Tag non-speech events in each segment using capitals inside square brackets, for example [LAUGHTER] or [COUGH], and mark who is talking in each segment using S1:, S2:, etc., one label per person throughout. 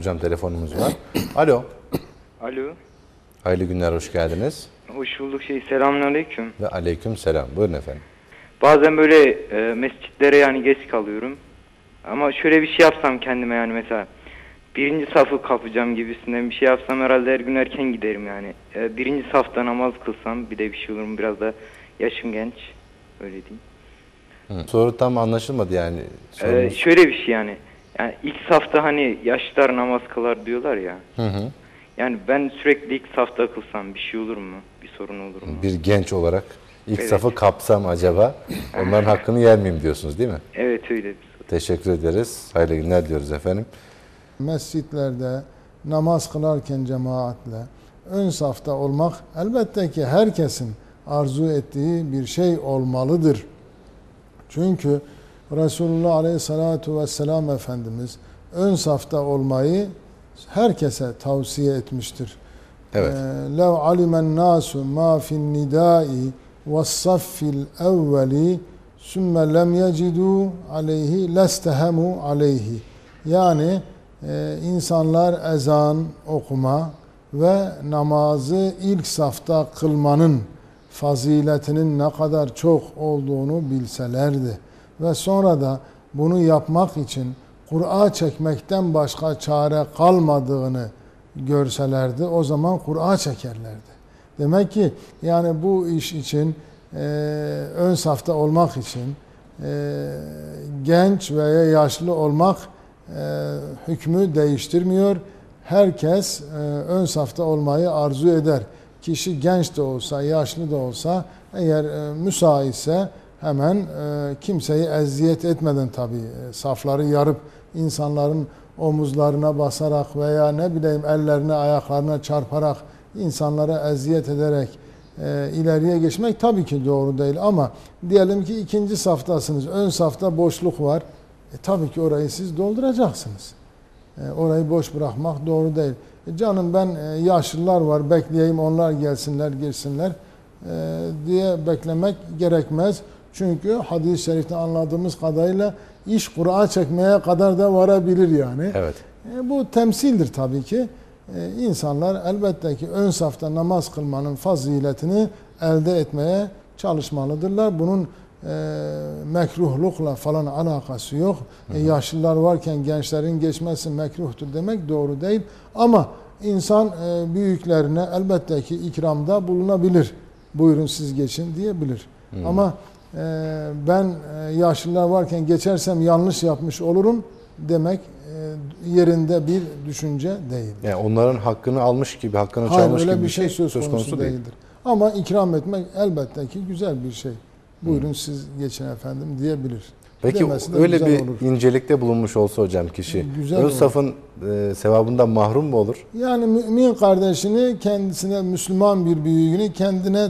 S1: hocam telefonumuz var. Alo.
S2: Alo.
S1: Hayırlı günler, hoş geldiniz.
S2: Hoş bulduk şey. Selamünaleyküm.
S1: Ve aleyküm selam. Buyurun efendim.
S2: Bazen böyle e, mescitlere yani geç kalıyorum. Ama şöyle bir şey yapsam kendime yani mesela birinci safı kapacağım gibisinden bir şey yapsam herhalde her gün erken giderim yani. E, birinci safta namaz kılsam bir de bir şey olur mu biraz da yaşım genç öyle diyeyim.
S1: Hı. Soru tam anlaşılmadı yani.
S2: E,
S1: Sorunuz...
S2: şöyle bir şey yani. Yani ilk safta hani yaşlılar namaz kılar diyorlar ya.
S1: Hı hı.
S2: Yani ben sürekli ilk safta kılsam bir şey olur mu? Bir sorun olur mu?
S1: Bir genç olarak ilk
S2: Evet.
S1: safı kapsam acaba onların [LAUGHS] hakkını yer miyim diyorsunuz değil mi?
S2: Evet öyle.
S1: Teşekkür ederiz. Hayırlı günler diyoruz efendim.
S3: mescitlerde namaz kılarken cemaatle ön safta olmak elbette ki herkesin arzu ettiği bir şey olmalıdır. Çünkü Resulullah Aleyhisselatü Vesselam Efendimiz ön safta olmayı herkese tavsiye etmiştir.
S1: Evet.
S3: Ee, Lev alimen nasu ma fin nidai ve saffil evveli sümme lem yecidu aleyhi lestehemu aleyhi. Yani e, insanlar ezan okuma ve namazı ilk safta kılmanın faziletinin ne kadar çok olduğunu bilselerdi ve sonra da bunu yapmak için Kur'a çekmekten başka çare kalmadığını görselerdi o zaman Kur'a çekerlerdi. Demek ki yani bu iş için e, ön safta olmak için e, genç veya yaşlı olmak e, hükmü değiştirmiyor. Herkes e, ön safta olmayı arzu eder. Kişi genç de olsa, yaşlı da olsa eğer e, müsaitse hemen e, kimseyi eziyet etmeden tabii e, safları yarıp insanların omuzlarına basarak veya ne bileyim ellerine ayaklarına çarparak insanlara eziyet ederek e, ileriye geçmek tabii ki doğru değil ama diyelim ki ikinci saftasınız ön safta boşluk var e, tabii ki orayı siz dolduracaksınız. E, orayı boş bırakmak doğru değil. E, canım ben e, yaşlılar var bekleyeyim onlar gelsinler girsinler e, diye beklemek gerekmez. Çünkü hadis-i şerifte anladığımız kadarıyla iş Kur'a çekmeye kadar da varabilir yani.
S1: Evet.
S3: E, bu temsildir tabii ki. E, insanlar elbette ki ön safta namaz kılmanın faziletini elde etmeye çalışmalıdırlar. Bunun e, mekruhlukla falan alakası yok. E, yaşlılar varken gençlerin geçmesi mekruhtur demek doğru değil. Ama insan e, büyüklerine elbette ki ikramda bulunabilir. Buyurun siz geçin diyebilir. Ama e, ben e, yaşlılar varken geçersem yanlış yapmış olurum demek e, yerinde bir düşünce değil.
S1: Yani onların hakkını almış gibi, hakkını
S3: Hayır
S1: çalmış
S3: öyle
S1: gibi
S3: bir şey söz konusu,
S1: değil.
S3: değildir. Ama ikram etmek elbette ki güzel bir şey. Buyurun siz geçin efendim diyebilir.
S1: Peki öyle bir
S3: olur.
S1: incelikte bulunmuş olsa hocam kişi
S3: Güzel olur.
S1: safın e, sevabından mahrum mu olur?
S3: Yani mümin kardeşini kendisine Müslüman bir büyüğünü kendine e,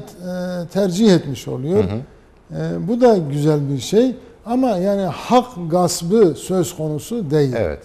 S3: tercih etmiş oluyor. E, bu da güzel bir şey. Ama yani hak gaspı söz konusu değil.
S1: Evet.